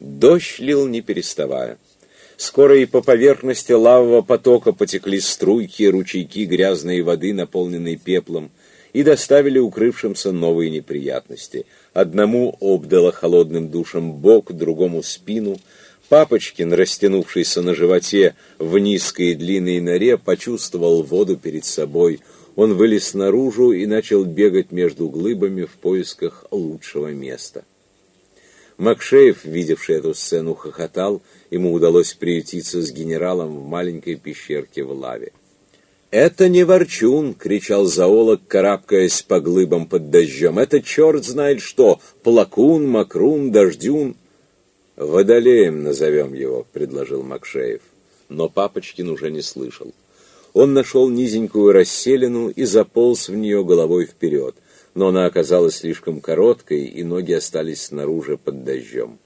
Дождь лил не переставая. Скоро и по поверхности лавового потока потекли струйки, ручейки грязной воды, наполненные пеплом, и доставили укрывшимся новые неприятности. Одному обдало холодным душем бок, другому спину. Папочкин, растянувшийся на животе в низкой и длинной норе, почувствовал воду перед собой. Он вылез наружу и начал бегать между глыбами в поисках лучшего места. Макшеев, видевший эту сцену, хохотал, ему удалось приютиться с генералом в маленькой пещерке в лаве. «Это не ворчун!» — кричал зоолог, карабкаясь по глыбам под дождем. «Это черт знает что! Плакун, макрун, дождюн!» «Водолеем назовем его», — предложил Макшеев. Но Папочкин уже не слышал. Он нашел низенькую расселину и заполз в нее головой вперед, но она оказалась слишком короткой, и ноги остались снаружи под дождем.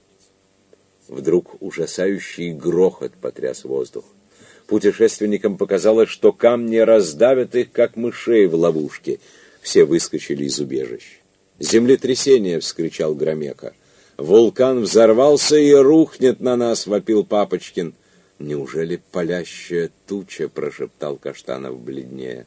Вдруг ужасающий грохот потряс воздух. Путешественникам показалось, что камни раздавят их, как мышей в ловушке. Все выскочили из убежищ. «Землетрясение!» — вскричал Громека. «Вулкан взорвался и рухнет на нас!» — вопил Папочкин. «Неужели палящая туча?» — прошептал Каштанов бледнее.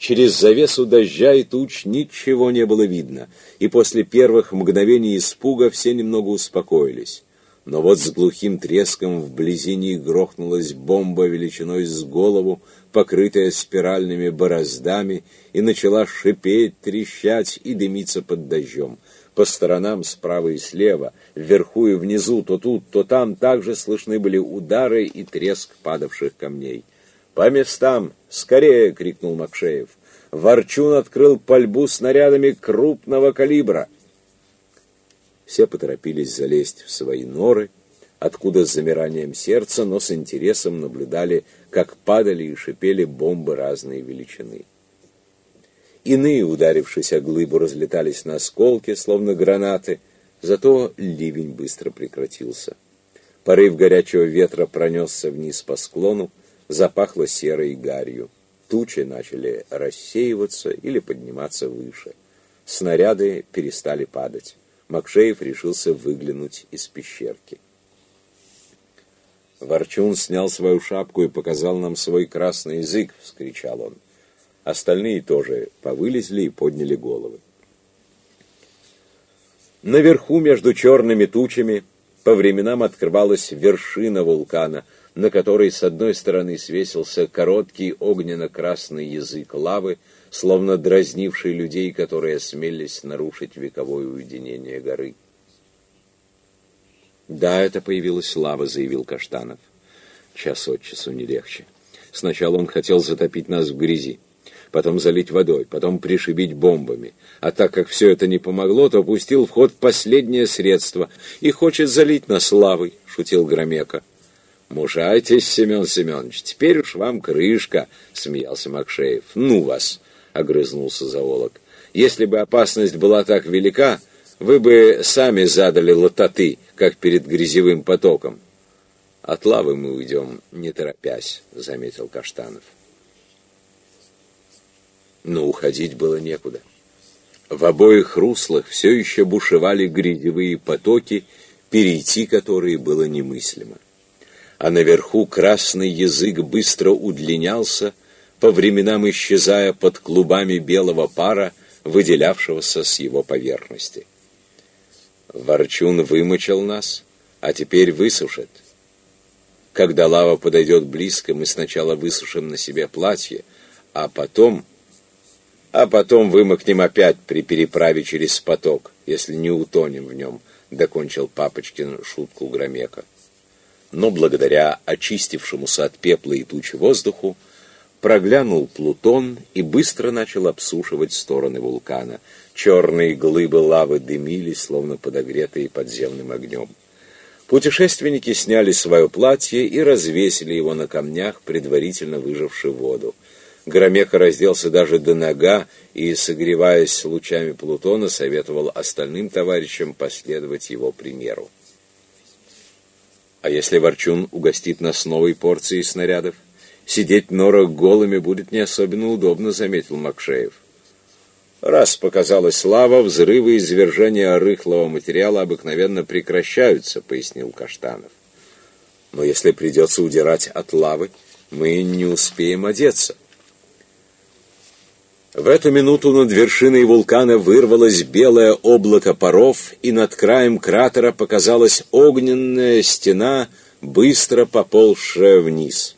Через завесу дождя и туч ничего не было видно, и после первых мгновений испуга все немного успокоились. Но вот с глухим треском вблизи них грохнулась бомба величиной с голову, покрытая спиральными бороздами, и начала шипеть, трещать и дымиться под дождем. По сторонам, справа и слева, вверху и внизу, то тут, то там также слышны были удары и треск падавших камней. «По местам! Скорее!» — крикнул Макшеев. Ворчун открыл пальбу снарядами крупного калибра — все поторопились залезть в свои норы, откуда с замиранием сердца, но с интересом наблюдали, как падали и шипели бомбы разной величины. Иные, ударившись о глыбу, разлетались на осколки, словно гранаты, зато ливень быстро прекратился. Порыв горячего ветра пронесся вниз по склону, запахло серой гарью. Тучи начали рассеиваться или подниматься выше. Снаряды перестали падать. Макшеев решился выглянуть из пещерки. Ворчун снял свою шапку и показал нам свой красный язык, — вскричал он. Остальные тоже повылезли и подняли головы. Наверху, между черными тучами, по временам открывалась вершина вулкана, на которой с одной стороны свесился короткий огненно-красный язык лавы, словно дразнивший людей, которые осмелились нарушить вековое уединение горы. «Да, это появилась лава», — заявил Каштанов. Час от часу не легче. Сначала он хотел затопить нас в грязи, потом залить водой, потом пришибить бомбами. А так как все это не помогло, то пустил в ход последнее средство и хочет залить нас лавой, — шутил Громека. «Мужайтесь, Семен Семенович, теперь уж вам крышка», — смеялся Макшеев. «Ну вас!» — огрызнулся зоолог. «Если бы опасность была так велика, вы бы сами задали лототы, как перед грязевым потоком». «От лавы мы уйдем, не торопясь», — заметил Каштанов. Но уходить было некуда. В обоих руслах все еще бушевали грязевые потоки, перейти которые было немыслимо. А наверху красный язык быстро удлинялся, по временам исчезая под клубами белого пара, выделявшегося с его поверхности. Ворчун вымочил нас, а теперь высушит. Когда лава подойдет близко, мы сначала высушим на себе платье, а потом... А потом вымокнем опять при переправе через поток, если не утонем в нем, — докончил Папочкин шутку Громека. Но благодаря очистившемуся от пепла и тучи воздуху, проглянул Плутон и быстро начал обсушивать стороны вулкана. Черные глыбы лавы дымились, словно подогретые подземным огнем. Путешественники сняли свое платье и развесили его на камнях, предварительно выжавши воду. Громеха разделся даже до нога и, согреваясь лучами Плутона, советовал остальным товарищам последовать его примеру. А если Ворчун угостит нас новой порцией снарядов? Сидеть в норах голыми будет не особенно удобно, заметил Макшеев. Раз показалась лава, взрывы и извержения рыхлого материала обыкновенно прекращаются, пояснил Каштанов. Но если придется удирать от лавы, мы не успеем одеться. В эту минуту над вершиной вулкана вырвалось белое облако паров, и над краем кратера показалась огненная стена, быстро поползшая вниз.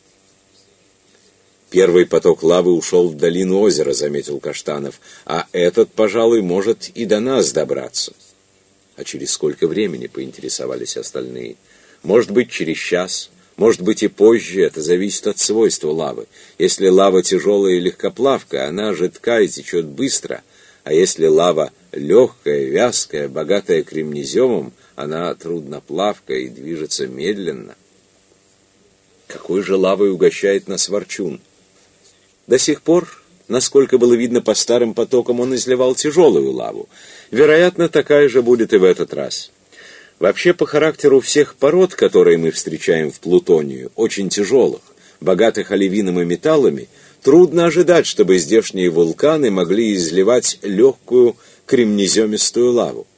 Первый поток лавы ушел в долину озера, заметил Каштанов, а этот, пожалуй, может и до нас добраться. А через сколько времени, поинтересовались остальные. Может быть, через час, может быть и позже, это зависит от свойства лавы. Если лава тяжелая и легкоплавкая, она жидка и течет быстро, а если лава легкая, вязкая, богатая кремнеземом, она трудноплавкая и движется медленно. Какой же лавой угощает нас Ворчун? До сих пор, насколько было видно по старым потокам, он изливал тяжелую лаву. Вероятно, такая же будет и в этот раз. Вообще, по характеру всех пород, которые мы встречаем в Плутонию, очень тяжелых, богатых оливином и металлами, трудно ожидать, чтобы здешние вулканы могли изливать легкую кремнеземистую лаву.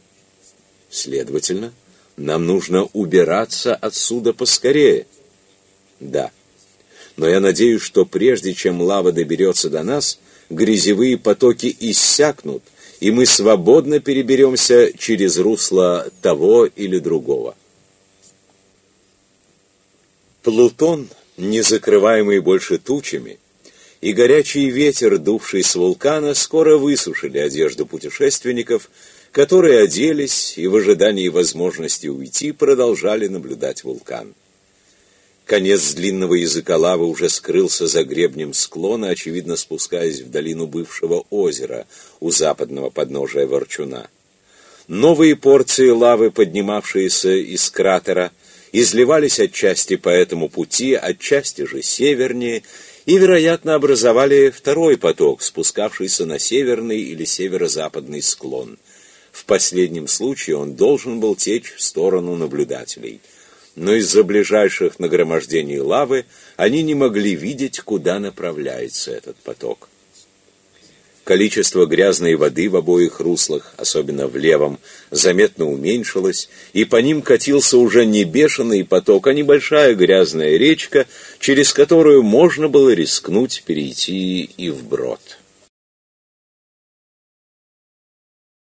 Следовательно, нам нужно убираться отсюда поскорее. Да. Но я надеюсь, что прежде чем лава доберется до нас, грязевые потоки иссякнут, и мы свободно переберемся через русло того или другого. Плутон, не закрываемый больше тучами, и горячий ветер, дувший с вулкана, скоро высушили одежду путешественников, которые оделись и в ожидании возможности уйти продолжали наблюдать вулкан. Конец длинного языка лавы уже скрылся за гребнем склона, очевидно спускаясь в долину бывшего озера у западного подножия Ворчуна. Новые порции лавы, поднимавшиеся из кратера, изливались отчасти по этому пути, отчасти же севернее, и, вероятно, образовали второй поток, спускавшийся на северный или северо-западный склон. В последнем случае он должен был течь в сторону наблюдателей – но из-за ближайших нагромождений лавы они не могли видеть, куда направляется этот поток. Количество грязной воды в обоих руслах, особенно в левом, заметно уменьшилось, и по ним катился уже не бешеный поток, а небольшая грязная речка, через которую можно было рискнуть перейти и вброд.